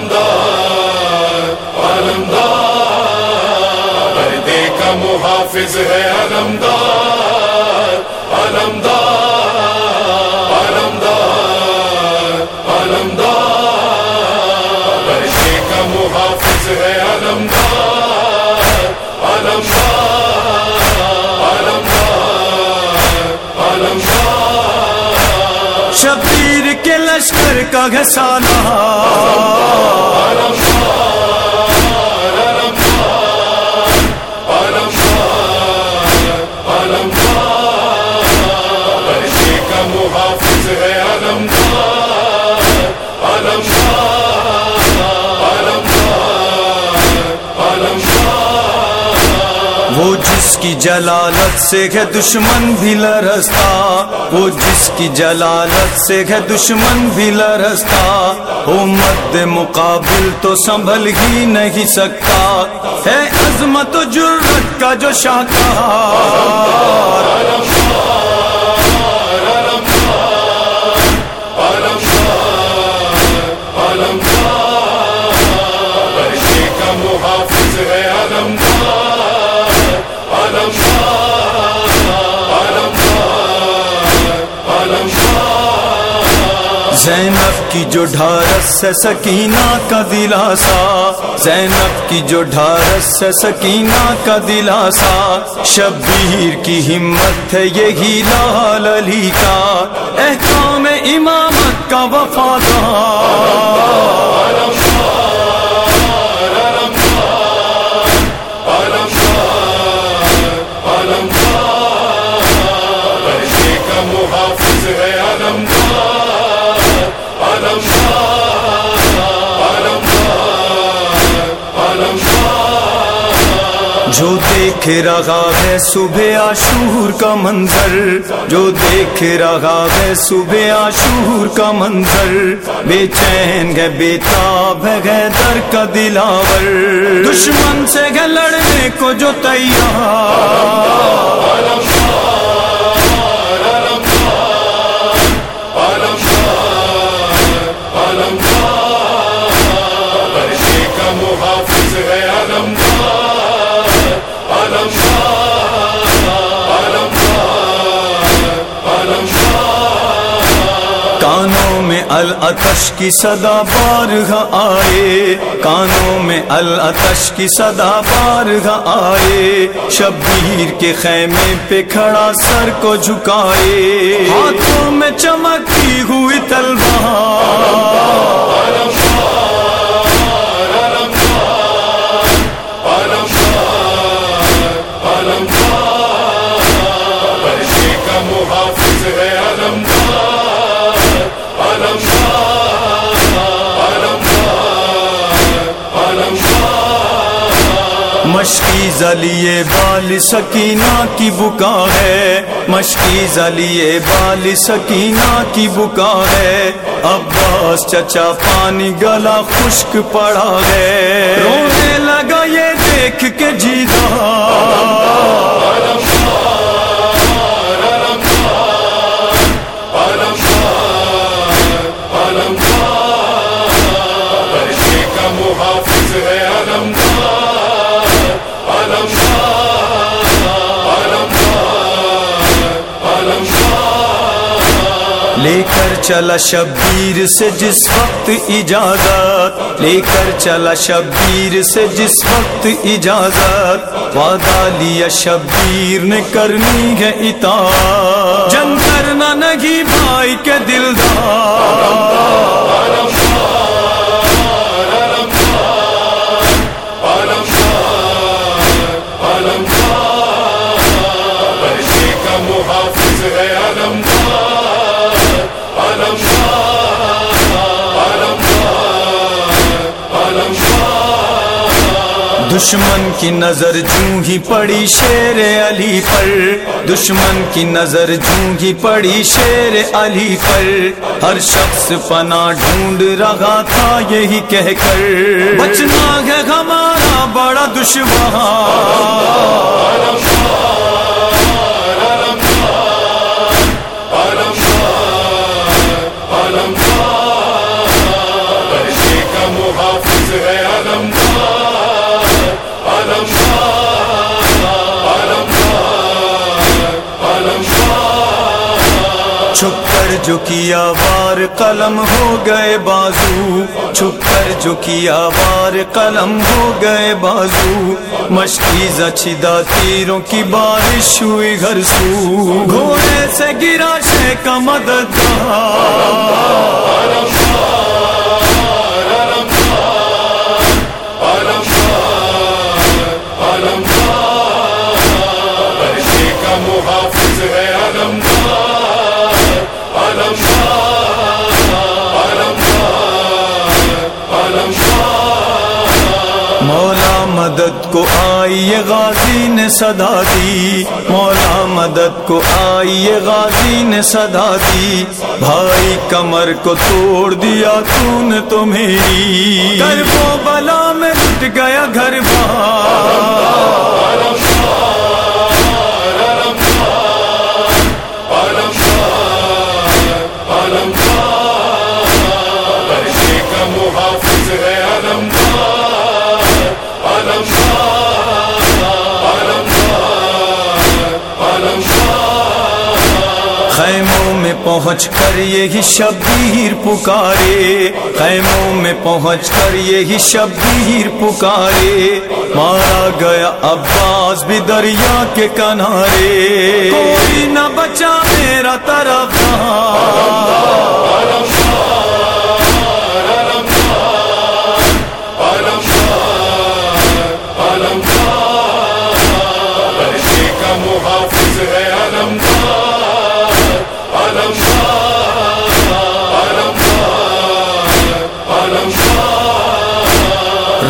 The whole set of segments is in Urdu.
علمدار علمدار پردے کا محافظ ہے علمدار علمدار علمدار علمدار پردے کا محافظ ہے علمدار علمدار وہ جس کی جلالت سے ہے دشمن بھی لرستا وہ جس کی جلالت سے ہے دشمن بھی لرستا وہ مد مقابل تو سنبھل ہی نہیں سکتا ہے عظمت و جرت کا جو شاہکار محافظ ہے علمدار زینب کی جو ڈھارس سے سکینہ کا دلاسا، زینب کی جو ڈھارس سے سکینہ کا دلاسا۔ شبیر کی ہمت ہے یہی لال علی کا۔ احکام امامت کا وفادار۔ جو دیکھ رہا ہے صبح آشور کا منظر، جو دیکھ رہا ہے صبح آشور کا منظر، بے چین ہے، بے تاب ہے در کا دلاور۔ دشمن سے ہے لڑنے کو جو تیار۔ کا محافظ ہے علمدار علمدار کانوں میں العطش کی صدا بارگاہ آئے، کانوں میں العطش کی صدا بارگاہ آئے، شبیر کے خیمے پہ کھڑا سر کو جھکائے۔ ہاتھوں میں چمکتی ہوئی تلوار۔ مشکی زلیے بال سکینہ کی بکا ہے۔ مشکی زلیے بال سکینہ کی بکا ہے۔ عباس چچا پانی گلا خشک پڑا ہے۔ رونے لگا یہ دیکھ کے جیتا لے کر چلا شبیر سے جس وقت اجازت لے کر چلا شبیر سے جس وقت اجازت وعدہ لیا شبیر نے کرنی ہے اطاعت جنگ کرنا نہیں بھائی کے دلدار دشمن کی نظر جوں ہی پڑی شیر علی پر۔ دشمن کی نظر جوں ہی پڑی شیر علی پر۔ ہر شخص پنا ڈھونڈ رہا تھا یہی کہہ کر۔ بچنا ہے ہمارا بڑا دشوار جو کیا وار قلم ہو گئے بازو، چھپ کر جو کیا وار قلم ہو گئے بازو۔ مشکی زچیدہ تیروں کی بارش ہوئی گھر سو۔ گھوڑے سے گرا شے کا مدد عرشے مدد کو آئی غازی نے صدا دی۔ مولا مدد کو آئی غازی نے صدا دی۔ بھائی کمر کو توڑ دیا تو نے تو میری۔ وہ بلا میں لٹ گیا گھر بار۔ خیموں میں پہنچ کر یہی شبیر پکارے۔ خیموں میں پہنچ کر یہی شبیر پکارے۔ مارا گیا عباس بھی دریا کے کنارے۔ کوئی نہ بچا میرا طرف محافظ ہے۔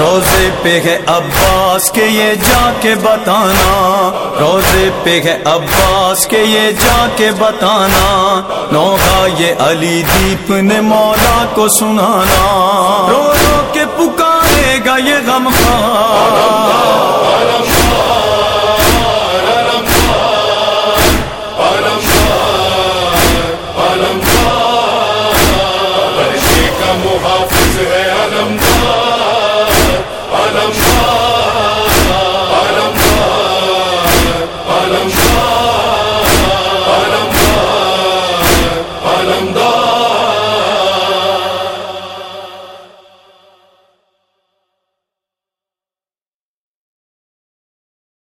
روزے پہ ہے عباس کے یہ جا کے بتانا، روزے پہ ہے عباس کے یہ جا کے بتانا۔ نوگا یہ علی دیپ نے مولا کو سنانا۔ رو رو کے پکارے گا یہ غم خان قلم